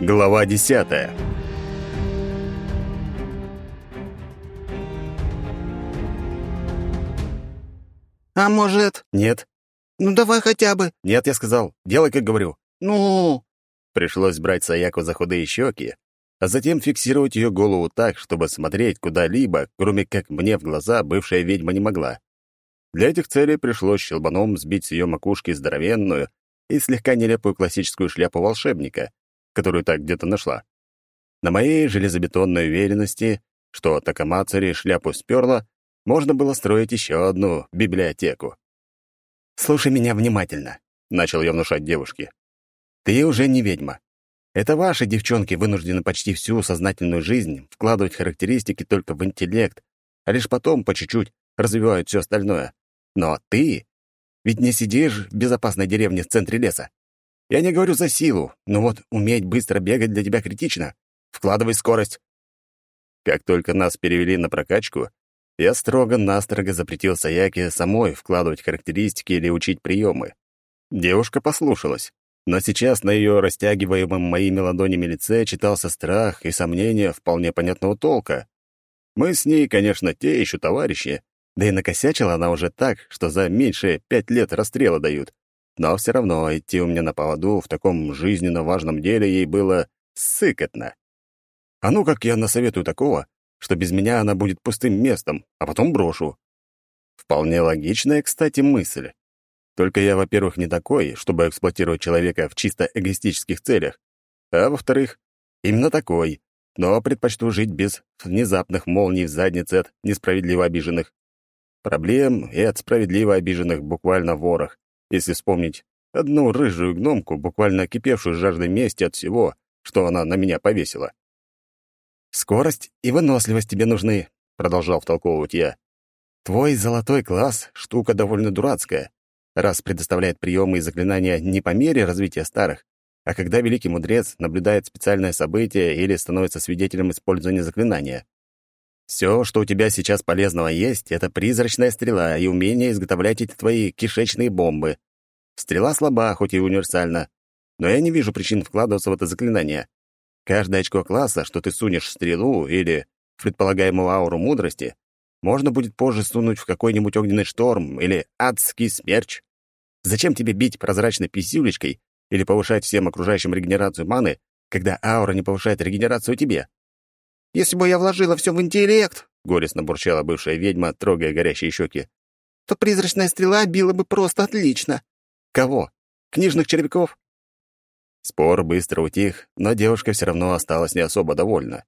Глава десятая. «А может...» «Нет». «Ну, давай хотя бы...» «Нет», я сказал. «Делай, как говорю». «Ну...» Пришлось брать Саяку за худые щеки, а затем фиксировать ее голову так, чтобы смотреть куда-либо, кроме как мне в глаза бывшая ведьма не могла. Для этих целей пришлось щелбаном сбить с ее макушки здоровенную и слегка нелепую классическую шляпу волшебника, которую так где-то нашла. На моей железобетонной уверенности, что Такамацари шляпу сперла, можно было строить еще одну библиотеку. «Слушай меня внимательно», — начал я внушать девушке. «Ты уже не ведьма. Это ваши девчонки вынуждены почти всю сознательную жизнь вкладывать характеристики только в интеллект, а лишь потом по чуть-чуть развивают все остальное. Но ты ведь не сидишь в безопасной деревне в центре леса. Я не говорю за силу, но вот уметь быстро бегать для тебя критично. Вкладывай скорость. Как только нас перевели на прокачку, я строго-настрого запретил Саяке самой вкладывать характеристики или учить приемы. Девушка послушалась, но сейчас на ее растягиваемом моими ладонями лице читался страх и сомнение вполне понятного толка. Мы с ней, конечно, те еще товарищи, да и накосячила она уже так, что за меньшие пять лет расстрела дают. Но все равно идти у меня на поводу в таком жизненно важном деле ей было сыкотно. А ну как я насоветую такого, что без меня она будет пустым местом, а потом брошу. Вполне логичная, кстати, мысль. Только я, во-первых, не такой, чтобы эксплуатировать человека в чисто эгоистических целях, а во-вторых, именно такой, но предпочту жить без внезапных молний в заднице от несправедливо обиженных. Проблем и от справедливо обиженных буквально ворох, если вспомнить одну рыжую гномку, буквально кипевшую жаждой мести от всего, что она на меня повесила. «Скорость и выносливость тебе нужны», — продолжал втолковывать я. «Твой золотой класс — штука довольно дурацкая, раз предоставляет приемы и заклинания не по мере развития старых, а когда великий мудрец наблюдает специальное событие или становится свидетелем использования заклинания. Все, что у тебя сейчас полезного есть, это призрачная стрела и умение изготовлять эти твои кишечные бомбы. Стрела слаба, хоть и универсальна, но я не вижу причин вкладываться в это заклинание. Каждое очко класса, что ты сунешь в стрелу или в предполагаемую ауру мудрости, можно будет позже сунуть в какой-нибудь огненный шторм или адский смерч. Зачем тебе бить прозрачной писюлечкой или повышать всем окружающим регенерацию маны, когда аура не повышает регенерацию тебе? «Если бы я вложила все в интеллект», — горестно бурчала бывшая ведьма, трогая горящие щеки, «то призрачная стрела била бы просто отлично». «Кого? Книжных червяков?» Спор быстро утих, но девушка все равно осталась не особо довольна.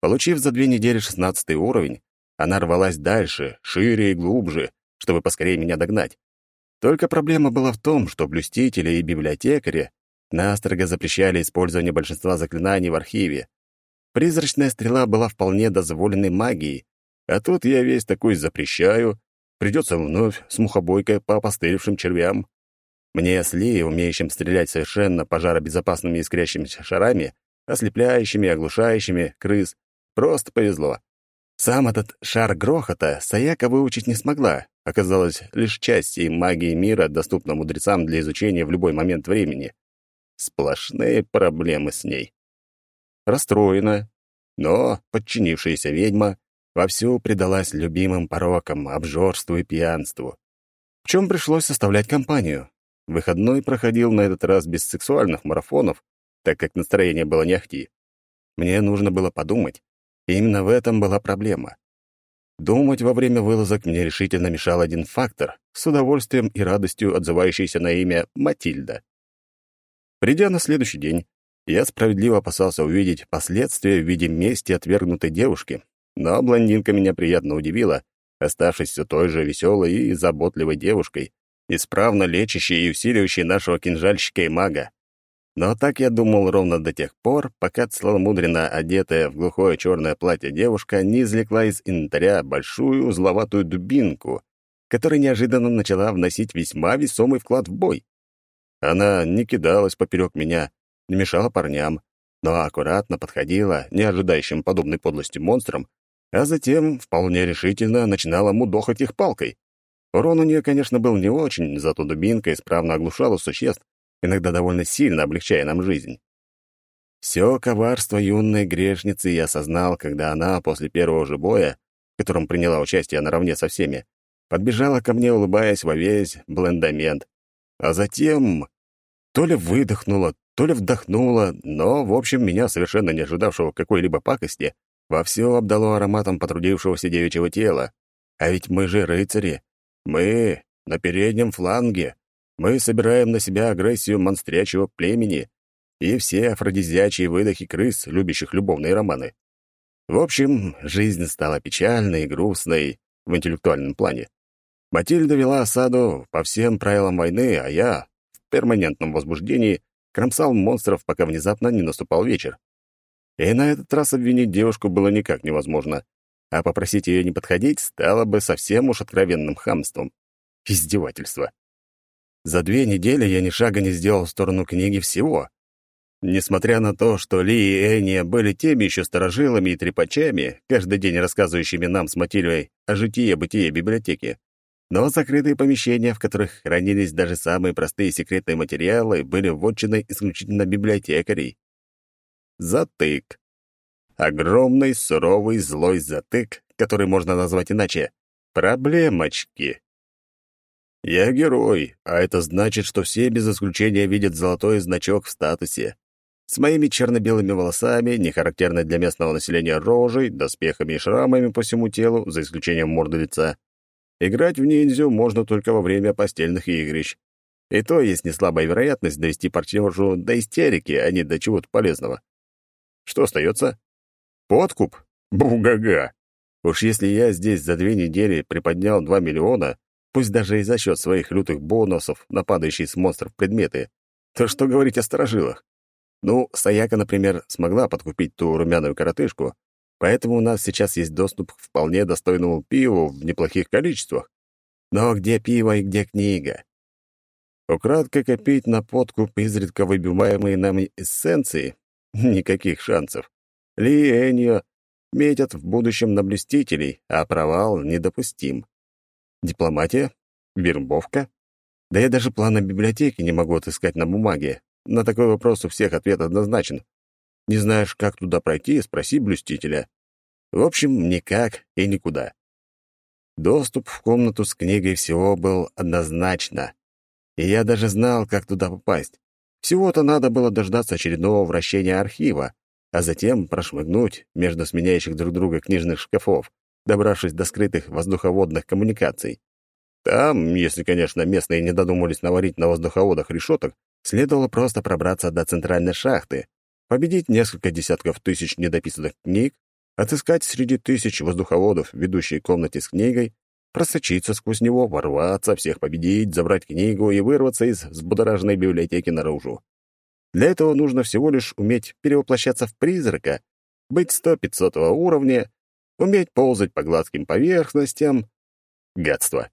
Получив за две недели шестнадцатый уровень, она рвалась дальше, шире и глубже, чтобы поскорее меня догнать. Только проблема была в том, что блюстители и библиотекари настрого запрещали использование большинства заклинаний в архиве. Призрачная стрела была вполне дозволенной магией, а тут я весь такой запрещаю, придется вновь с мухобойкой по опостылевшим червям. Мне с Ли, умеющим стрелять совершенно пожаробезопасными искрящимися шарами, ослепляющими, оглушающими, крыс, просто повезло. Сам этот шар грохота Саяка выучить не смогла. Оказалось, лишь часть и магии мира доступна мудрецам для изучения в любой момент времени. Сплошные проблемы с ней. Расстроена, но подчинившаяся ведьма вовсю предалась любимым порокам, обжорству и пьянству. В чем пришлось составлять компанию. Выходной проходил на этот раз без сексуальных марафонов, так как настроение было не ахти. Мне нужно было подумать, и именно в этом была проблема. Думать во время вылазок мне решительно мешал один фактор, с удовольствием и радостью отзывающийся на имя Матильда. Придя на следующий день, я справедливо опасался увидеть последствия в виде мести отвергнутой девушки, но блондинка меня приятно удивила, оставшись все той же веселой и заботливой девушкой, исправно лечащей и усиливающей нашего кинжальщика и мага. Но так я думал ровно до тех пор, пока целомудренно одетая в глухое черное платье девушка не извлекла из инвентаря большую узловатую дубинку, которая неожиданно начала вносить весьма весомый вклад в бой. Она не кидалась поперек меня, мешала парням, но аккуратно подходила, не ожидающим подобной подлости монстрам, а затем вполне решительно начинала мудохать их палкой. Урон у нее, конечно, был не очень, зато дубинка исправно оглушала существ, иногда довольно сильно облегчая нам жизнь. Все коварство юной грешницы я осознал, когда она после первого же боя, в котором приняла участие наравне со всеми, подбежала ко мне, улыбаясь во весь блендамент. А затем то ли выдохнула, то ли вдохнула, но, в общем, меня, совершенно не ожидавшего какой-либо пакости, вовсю обдало ароматом потрудившегося девичьего тела. А ведь мы же рыцари. Мы на переднем фланге. Мы собираем на себя агрессию монстрячего племени и все афродизиачьи выдохи крыс, любящих любовные романы. В общем, жизнь стала печальной и грустной в интеллектуальном плане. Матильда вела осаду по всем правилам войны, а я, в перманентном возбуждении, кромсал монстров, пока внезапно не наступал вечер. И на этот раз обвинить девушку было никак невозможно, а попросить ее не подходить стало бы совсем уж откровенным хамством. Издевательство. За две недели я ни шага не сделал в сторону книги всего. Несмотря на то, что Ли и Эния были теми еще сторожилами и трепачами, каждый день рассказывающими нам с Матильей о житии-бытие библиотеки, но закрытые помещения, в которых хранились даже самые простые секретные материалы, были вотчиной исключительно библиотекарей. Затык. Огромный, суровый, злой затык, который можно назвать иначе — проблемочки. Я герой, а это значит, что все без исключения видят золотой значок в статусе. С моими черно-белыми волосами, не характерной для местного населения рожей, доспехами и шрамами по всему телу, за исключением морды лица. Играть в ниндзю можно только во время постельных игрищ. И то есть не слабая вероятность довести партнершу до истерики, а не до чего-то полезного. Что остается? Подкуп? Бугага! Уж если я здесь за две недели приподнял 2 миллиона, пусть даже и за счет своих лютых бонусов на падающие с монстров предметы, то что говорить о сторожилах? Ну, Саяка, например, смогла подкупить ту румяную коротышку, поэтому у нас сейчас есть доступ к вполне достойному пиву в неплохих количествах. Но где пиво и где книга? Украдко копить на подкуп изредка выбиваемые нами эссенции? Никаких шансов. Ли и Эньо метят в будущем на блюстителей, а провал недопустим. Дипломатия? Вербовка? Да я даже плана библиотеки не могу отыскать на бумаге. На такой вопрос у всех ответ однозначен. Не знаешь, как туда пройти, спроси блюстителя. В общем, никак и никуда. Доступ в комнату с книгой всего был однозначно. И я даже знал, как туда попасть. Всего-то надо было дождаться очередного вращения архива, а затем прошмыгнуть между сменяющих друг друга книжных шкафов, добравшись до скрытых воздуховодных коммуникаций. Там, если, конечно, местные не додумались наварить на воздуховодах решеток, следовало просто пробраться до центральной шахты, победить несколько десятков тысяч недописанных книг, отыскать среди тысяч воздуховодов ведущей комнате с книгой, просочиться сквозь него, ворваться, всех победить, забрать книгу и вырваться из взбудораженной библиотеки наружу. Для этого нужно всего лишь уметь перевоплощаться в призрака, быть сто пятьсотого уровня уметь ползать по гладким поверхностям. Гадство.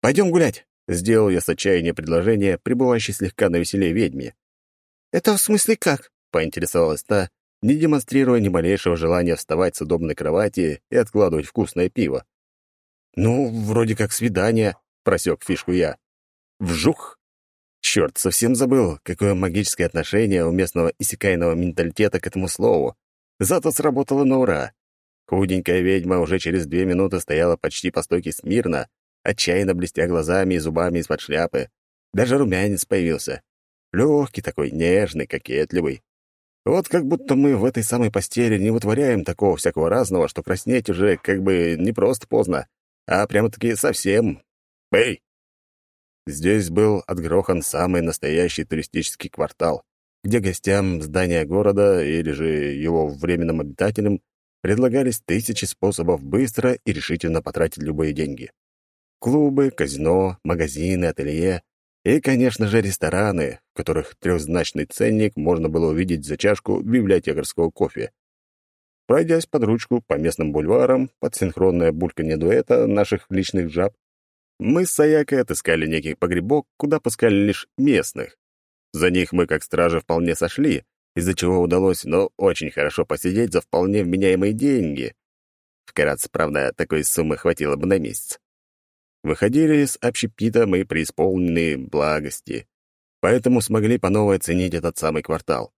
«Пойдем гулять», — сделал я с отчаяния предложение, пребывающей слегка на веселе ведьме. «Это в смысле как?» — поинтересовалась та, не демонстрируя ни малейшего желания вставать с удобной кровати и откладывать вкусное пиво. «Ну, вроде как свидание», — просек фишку я. «Вжух!» Черт, совсем забыл, какое магическое отношение у местного исекайного менталитета к этому слову. Зато сработало на ура. Худенькая ведьма уже через две минуты стояла почти по стойке смирно, отчаянно блестя глазами и зубами из-под шляпы. Даже румянец появился. Легкий такой, нежный, кокетливый. Вот как будто мы в этой самой постели не вытворяем такого всякого разного, что краснеть уже как бы не просто поздно, а прямо-таки совсем. Эй! Здесь был отгрохан самый настоящий туристический квартал, где гостям здания города или же его временным обитателям предлагались тысячи способов быстро и решительно потратить любые деньги. Клубы, казино, магазины, ателье и, конечно же, рестораны, в которых трехзначный ценник можно было увидеть за чашку библиотекарского кофе. Пройдясь под ручку по местным бульварам, под синхронное бульканье дуэта наших личных жаб, мы с Саякой отыскали некий погребок, куда пускали лишь местных. За них мы, как стражи, вполне сошли, из-за чего удалось, но очень хорошо посидеть за вполне вменяемые деньги. Вкратце, правда, такой суммы хватило бы на месяц. Выходили из общепита мы преисполненные благости, поэтому смогли по новой оценить этот самый квартал.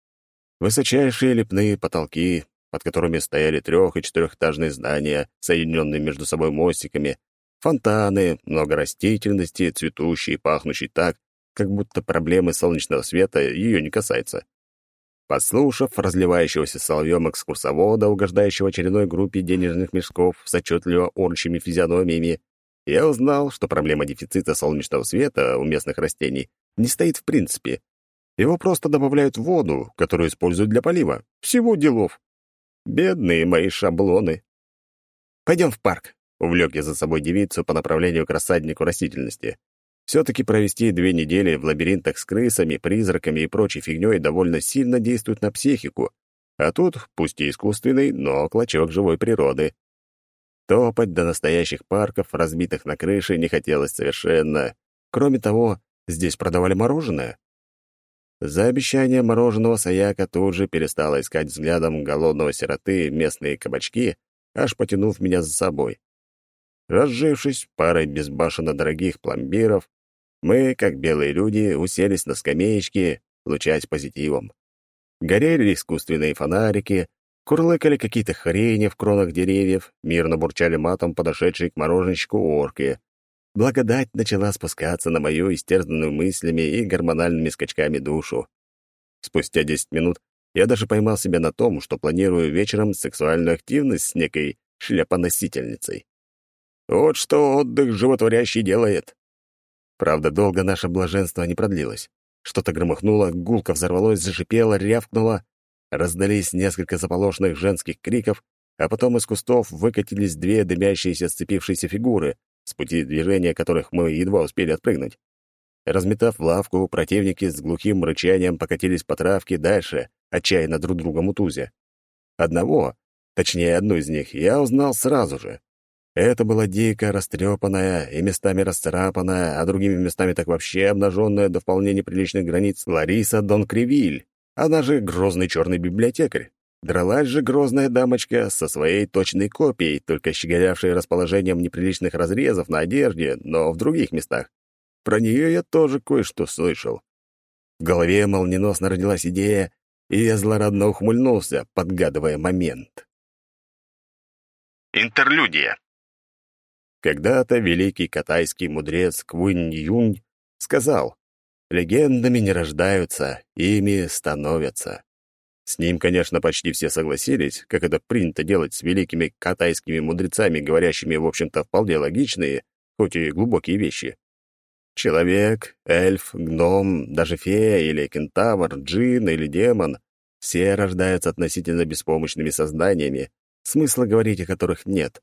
Высочайшие лепные потолки, под которыми стояли трех- и четырехэтажные здания, соединенные между собой мостиками, фонтаны, много растительности, цветущей и пахнущей так, как будто проблемы солнечного света ее не касаются. Послушав разливающегося соловьем экскурсовода, угождающего очередной группе денежных мешков с отчетливо орчими физиономиями, я узнал, что проблема дефицита солнечного света у местных растений не стоит в принципе. Его просто добавляют в воду, которую используют для полива. Всего делов. Бедные мои шаблоны. «Пойдем в парк», — увлек я за собой девицу по направлению к рассаднику растительности. Все-таки провести две недели в лабиринтах с крысами, призраками и прочей фигней довольно сильно действует на психику. А тут, пусть и искусственный, но клочок живой природы. Топать до настоящих парков, разбитых на крыше, не хотелось совершенно. Кроме того, здесь продавали мороженое. За обещание мороженого Саяка тут же перестала искать взглядом голодного сироты местные кабачки, аж потянув меня за собой. Разжившись парой безбашенно дорогих пломбиров, мы, как белые люди, уселись на скамеечке, лучась позитивом. Горели искусственные фонарики, Курлыкали какие-то хрени в кронах деревьев, мирно бурчали матом подошедшие к мороженщику орки. Благодать начала спускаться на мою истерзанную мыслями и гормональными скачками душу. Спустя десять минут я даже поймал себя на том, что планирую вечером сексуальную активность с некой шляпоносительницей. Вот что отдых животворящий делает. Правда, долго наше блаженство не продлилось. Что-то громыхнуло, гулко взорвалось, зашипело, рявкнуло, Раздались несколько заполошенных женских криков, а потом из кустов выкатились две дымящиеся сцепившиеся фигуры, с пути движения которых мы едва успели отпрыгнуть. Разметав лавку, противники с глухим рычанием покатились по травке дальше, отчаянно друг друга мутузя. Одного, точнее, одну из них, я узнал сразу же. Это была дико растрепанная и местами расцарапанная, а другими местами так вообще обнаженная до вполне неприличных границ Лариса Дон Кривиль. Она же грозный черный библиотекарь. Дралась же грозная дамочка со своей точной копией, только щеголявшей расположением неприличных разрезов на одежде, но в других местах. Про нее я тоже кое-что слышал. В голове молниеносно родилась идея, и я злорадно ухмыльнулся, подгадывая момент. Интерлюдия. Когда-то великий катайский мудрец Квунь Юнь сказал, Легендами не рождаются, ими становятся. С ним, конечно, почти все согласились, как это принято делать с великими катайскими мудрецами, говорящими, в общем-то, вполне логичные, хоть и глубокие вещи. Человек, эльф, гном, даже фея или кентавр, джин или демон — все рождаются относительно беспомощными созданиями, смысла говорить о которых нет.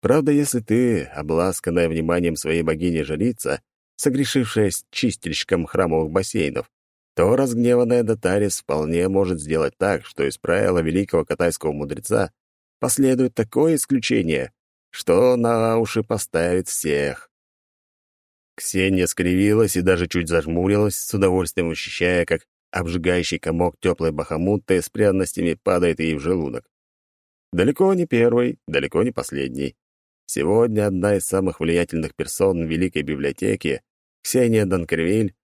Правда, если ты, обласканная вниманием своей богини-жрица, согрешившая с чистильщиком храмовых бассейнов, то разгневанная Датарис вполне может сделать так, что из правила великого катайского мудреца последует такое исключение, что на уши поставит всех. Ксения скривилась и даже чуть зажмурилась, с удовольствием ощущая, как обжигающий комок теплой бахамуты с пряностями падает ей в желудок. Далеко не первый, далеко не последний. Сегодня одна из самых влиятельных персон Великой библиотеки, Ксения Донкервиль,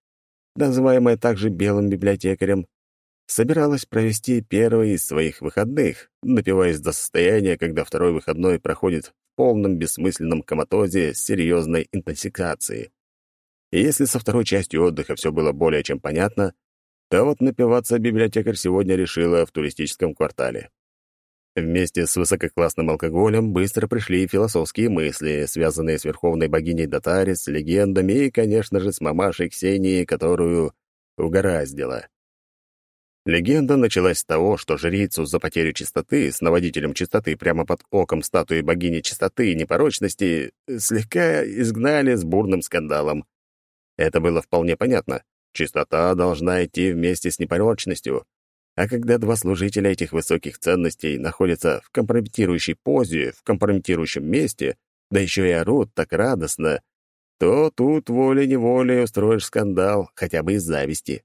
называемая также Белым библиотекарем, собиралась провести первый из своих выходных, напиваясь до состояния, когда второй выходной проходит в полном бессмысленном коматозе с серьезной интоксикацией. И если со второй частью отдыха все было более чем понятно, то вот напиваться библиотекарь сегодня решила в туристическом квартале. Вместе с высококлассным алкоголем быстро пришли философские мысли, связанные с верховной богиней Датарис, легендами и, конечно же, с мамашей Ксенией, которую угораздило. Легенда началась с того, что жрицу за потерю чистоты с наводителем чистоты прямо под оком статуи богини чистоты и непорочности слегка изгнали с бурным скандалом. Это было вполне понятно. Чистота должна идти вместе с непорочностью, а когда два служителя этих высоких ценностей находятся в компрометирующей позе, в компрометирующем месте, да еще и орут так радостно, то тут волей-неволей устроишь скандал, хотя бы из зависти.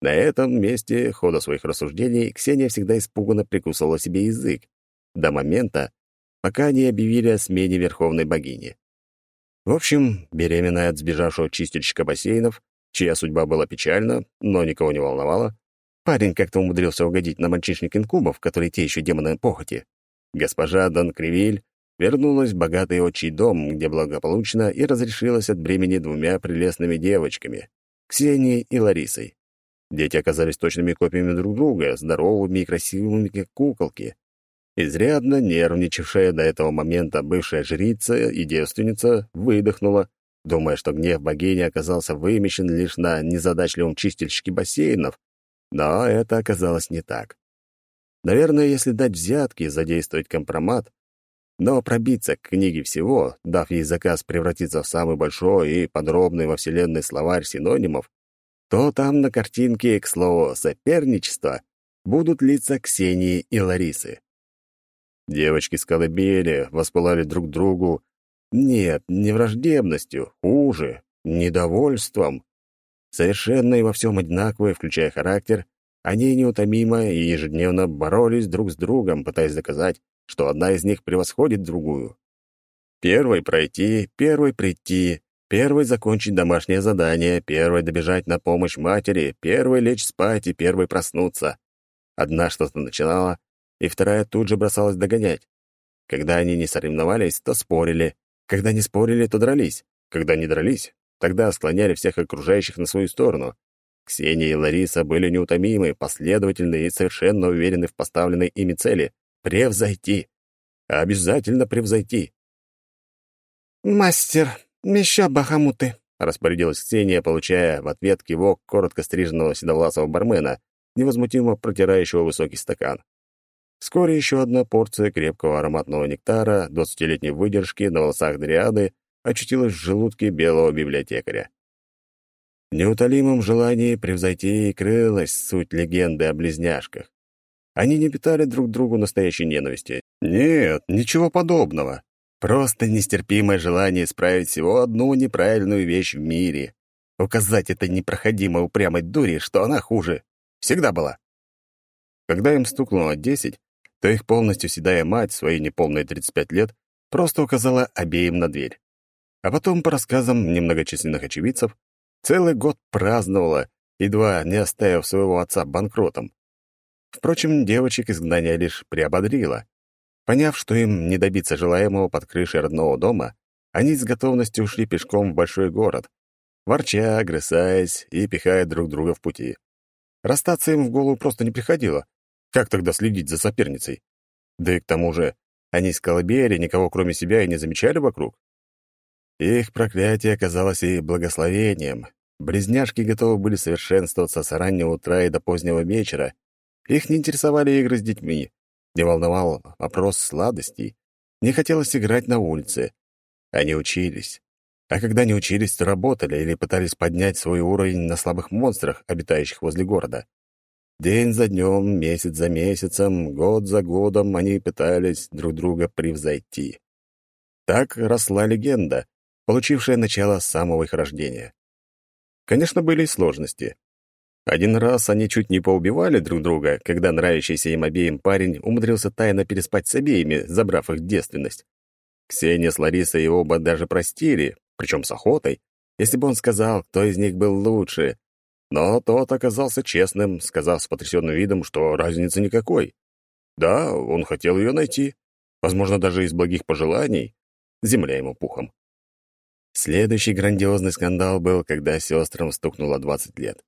На этом месте хода своих рассуждений Ксения всегда испуганно прикусывала себе язык, до момента, пока не объявили о смене верховной богини. В общем, беременная от сбежавшего чистильщика бассейнов, чья судьба была печальна, но никого не волновала, Парень как-то умудрился угодить на мальчишник инкубов, которые те еще демоны похоти. Госпожа Дон Кривиль вернулась в богатый отчий дом, где благополучно и разрешилась от бремени двумя прелестными девочками — Ксенией и Ларисой. Дети оказались точными копиями друг друга, здоровыми и красивыми, как куколки. Изрядно нервничавшая до этого момента бывшая жрица и девственница выдохнула, думая, что гнев богини оказался вымещен лишь на незадачливом чистильщике бассейнов, но это оказалось не так. Наверное, если дать взятки, задействовать компромат, но пробиться к книге всего, дав ей заказ превратиться в самый большой и подробный во Вселенной словарь синонимов, то там на картинке, к слову, соперничества, будут лица Ксении и Ларисы. Девочки с колыбели воспылали друг другу. Нет, не враждебностью, хуже, недовольством. Совершенно и во всем одинаковые, включая характер, они неутомимо и ежедневно боролись друг с другом, пытаясь доказать, что одна из них превосходит другую. Первой пройти, первой прийти, Первый закончить домашнее задание, первый добежать на помощь матери, первый лечь спать и первый проснуться. Одна что-то начинала, и вторая тут же бросалась догонять. Когда они не соревновались, то спорили. Когда не спорили, то дрались. Когда не дрались, тогда склоняли всех окружающих на свою сторону. Ксения и Лариса были неутомимы, последовательны и совершенно уверены в поставленной ими цели — превзойти. Обязательно превзойти. «Мастер, «Еще бахамуты», — распорядилась Ксения, получая в ответ кивок коротко стриженного седовласого бармена, невозмутимо протирающего высокий стакан. Вскоре еще одна порция крепкого ароматного нектара двадцатилетней выдержки на волосах дриады очутилась в желудке белого библиотекаря. В неутолимом желании превзойти и крылась суть легенды о близняшках. Они не питали друг другу настоящей ненависти. Нет, ничего подобного. Просто нестерпимое желание исправить всего одну неправильную вещь в мире. Указать этой непроходимой упрямой дури, что она хуже. Всегда была. Когда им стукнуло десять, то их полностью седая мать, свои неполные 35 лет, просто указала обеим на дверь. А потом, по рассказам немногочисленных очевидцев, целый год праздновала, едва не оставив своего отца банкротом. Впрочем, девочек изгнание лишь приободрило. Поняв, что им не добиться желаемого под крышей родного дома, они с готовностью ушли пешком в большой город, ворча, грызаясь и пихая друг друга в пути. Расстаться им в голову просто не приходило. Как тогда следить за соперницей? Да и к тому же, они с колыбели никого кроме себя и не замечали вокруг. Их проклятие оказалось и благословением. Близняшки готовы были совершенствоваться с раннего утра и до позднего вечера. Их не интересовали игры с детьми, не волновал вопрос сладостей, не хотелось играть на улице. Они учились. А когда не учились, то работали или пытались поднять свой уровень на слабых монстрах, обитающих возле города. День за днем, месяц за месяцем, год за годом они пытались друг друга превзойти. Так росла легенда, получившая начало с самого их рождения. Конечно, были и сложности. Один раз они чуть не поубивали друг друга, когда нравящийся им обеим парень умудрился тайно переспать с обеими, забрав их девственность. Ксения с Ларисой и оба даже простили, причем с охотой, если бы он сказал, кто из них был лучше. Но тот оказался честным, сказав с потрясенным видом, что разницы никакой. Да, он хотел ее найти, возможно, даже из благих пожеланий. Земля ему пухом. Следующий грандиозный скандал был, когда сестрам стукнуло 20 лет.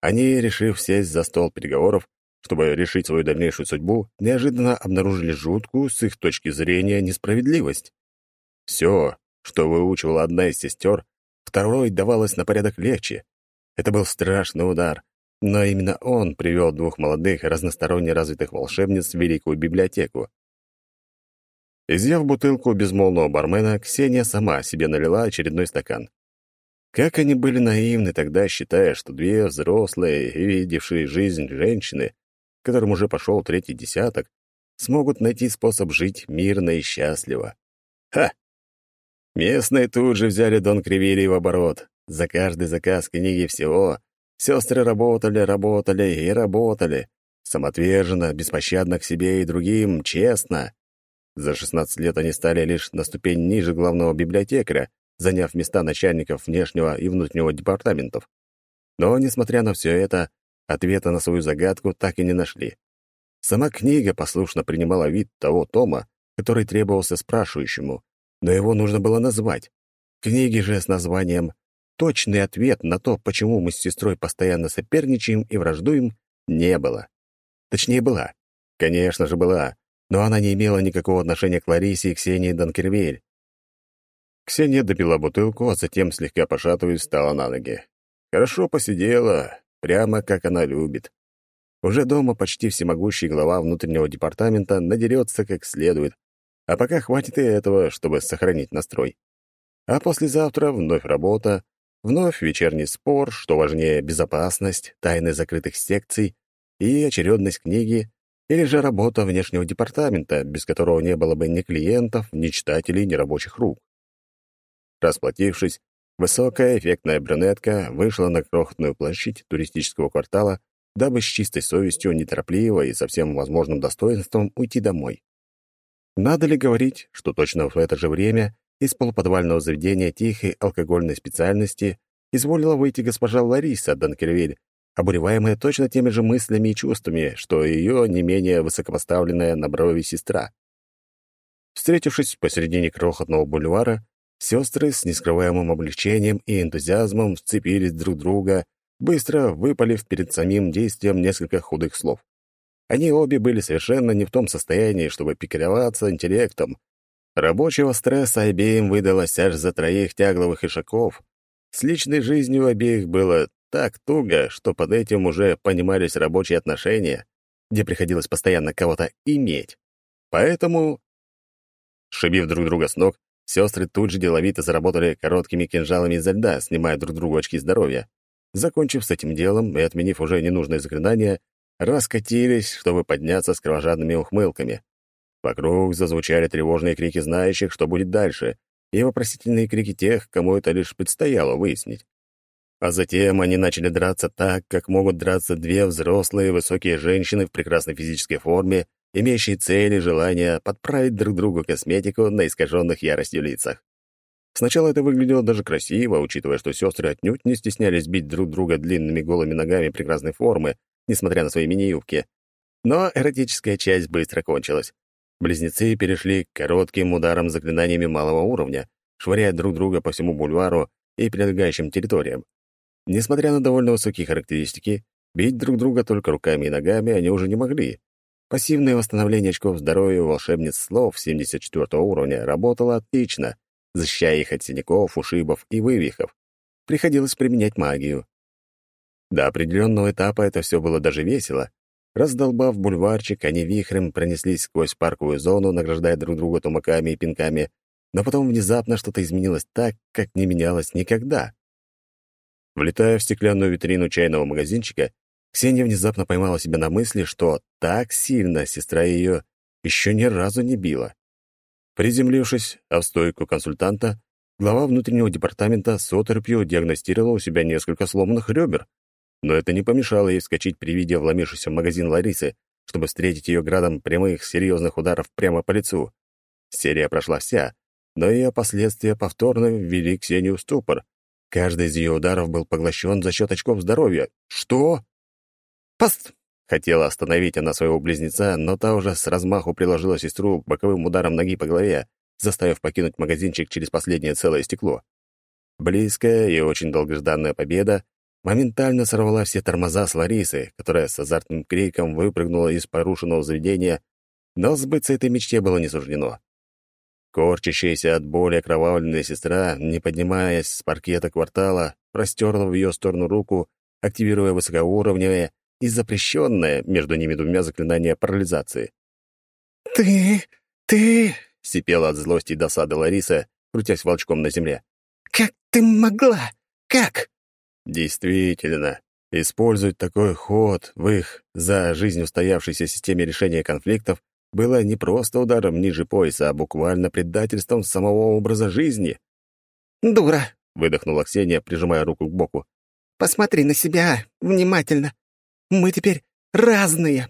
Они, решив сесть за стол переговоров, чтобы решить свою дальнейшую судьбу, неожиданно обнаружили жуткую, с их точки зрения, несправедливость. Все, что выучивала одна из сестер, второй давалось на порядок легче. Это был страшный удар, но именно он привел двух молодых, разносторонне развитых волшебниц в великую библиотеку. Изъяв бутылку безмолвного бармена, Ксения сама себе налила очередной стакан. Как они были наивны тогда, считая, что две взрослые и видевшие жизнь женщины, которым уже пошел третий десяток, смогут найти способ жить мирно и счастливо. Ха! Местные тут же взяли Дон Кривили в оборот. За каждый заказ книги всего сестры работали, работали и работали. Самоотверженно, беспощадно к себе и другим, честно. За 16 лет они стали лишь на ступень ниже главного библиотекаря, заняв места начальников внешнего и внутреннего департаментов. Но, несмотря на все это, ответа на свою загадку так и не нашли. Сама книга послушно принимала вид того тома, который требовался спрашивающему, но его нужно было назвать. Книги же с названием «Точный ответ на то, почему мы с сестрой постоянно соперничаем и враждуем» не было. Точнее, была. Конечно же, была, но она не имела никакого отношения к Ларисе и Ксении Донкервейль. Ксения допила бутылку, а затем, слегка пошатываясь, встала на ноги. Хорошо посидела, прямо как она любит. Уже дома почти всемогущий глава внутреннего департамента надерется как следует, а пока хватит и этого, чтобы сохранить настрой. А послезавтра вновь работа, вновь вечерний спор, что важнее безопасность, тайны закрытых секций и очередность книги, или же работа внешнего департамента, без которого не было бы ни клиентов, ни читателей, ни рабочих рук. Расплатившись, высокая эффектная брюнетка вышла на крохотную площадь туристического квартала, дабы с чистой совестью, неторопливо и со всем возможным достоинством уйти домой. Надо ли говорить, что точно в это же время из полуподвального заведения тихой алкогольной специальности изволила выйти госпожа Лариса Данкервиль, обуреваемая точно теми же мыслями и чувствами, что и ее не менее высокопоставленная на брови сестра. Встретившись посередине крохотного бульвара, Сестры с нескрываемым облегчением и энтузиазмом вцепились друг друга, быстро выпалив перед самим действием несколько худых слов. Они обе были совершенно не в том состоянии, чтобы пикироваться интеллектом. Рабочего стресса обеим выдалось аж за троих тягловых ишаков. С личной жизнью обеих было так туго, что под этим уже понимались рабочие отношения, где приходилось постоянно кого-то иметь. Поэтому, шибив друг друга с ног, Сестры тут же деловито заработали короткими кинжалами изо льда, снимая друг другу очки здоровья. Закончив с этим делом и отменив уже ненужное заклинание, раскатились, чтобы подняться с кровожадными ухмылками. Вокруг зазвучали тревожные крики знающих, что будет дальше, и вопросительные крики тех, кому это лишь предстояло выяснить. А затем они начали драться так, как могут драться две взрослые высокие женщины в прекрасной физической форме имеющие цель и желание подправить друг другу косметику на искаженных яростью лицах. Сначала это выглядело даже красиво, учитывая, что сестры отнюдь не стеснялись бить друг друга длинными голыми ногами прекрасной формы, несмотря на свои мини-юбки. Но эротическая часть быстро кончилась. Близнецы перешли к коротким ударам заклинаниями малого уровня, швыряя друг друга по всему бульвару и прилегающим территориям. Несмотря на довольно высокие характеристики, бить друг друга только руками и ногами они уже не могли, Пассивное восстановление очков здоровья у волшебниц слов 74 уровня работало отлично, защищая их от синяков, ушибов и вывихов. Приходилось применять магию. До определенного этапа это все было даже весело. Раздолбав бульварчик, они вихрем пронеслись сквозь парковую зону, награждая друг друга тумаками и пинками, но потом внезапно что-то изменилось так, как не менялось никогда. Влетая в стеклянную витрину чайного магазинчика, Ксения внезапно поймала себя на мысли, что так сильно сестра ее еще ни разу не била. Приземлившись в стойку консультанта, глава внутреннего департамента с оторопью диагностировал у себя несколько сломанных ребер, но это не помешало ей вскочить при виде вломившейся в магазин Ларисы, чтобы встретить ее градом прямых серьезных ударов прямо по лицу. Серия прошла вся, но ее последствия повторно ввели Ксению в ступор. Каждый из ее ударов был поглощен за счет очков здоровья. Что? «Пост!» Хотела остановить она своего близнеца, но та уже с размаху приложила сестру боковым ударом ноги по голове, заставив покинуть магазинчик через последнее целое стекло. Близкая и очень долгожданная победа моментально сорвала все тормоза с Ларисы, которая с азартным криком выпрыгнула из порушенного заведения, но сбыться этой мечте было не суждено. Корчащаяся от боли окровавленная сестра, не поднимаясь с паркета квартала, простерла в ее сторону руку, активируя высокоуровневое и запрещенное между ними двумя заклинание парализации. «Ты... ты...» — сипела от злости и досады Лариса, крутясь волчком на земле. «Как ты могла? Как?» Действительно, использовать такой ход в их за жизнь устоявшейся системе решения конфликтов было не просто ударом ниже пояса, а буквально предательством самого образа жизни. «Дура!» — выдохнула Ксения, прижимая руку к боку. «Посмотри на себя внимательно. Мы теперь разные.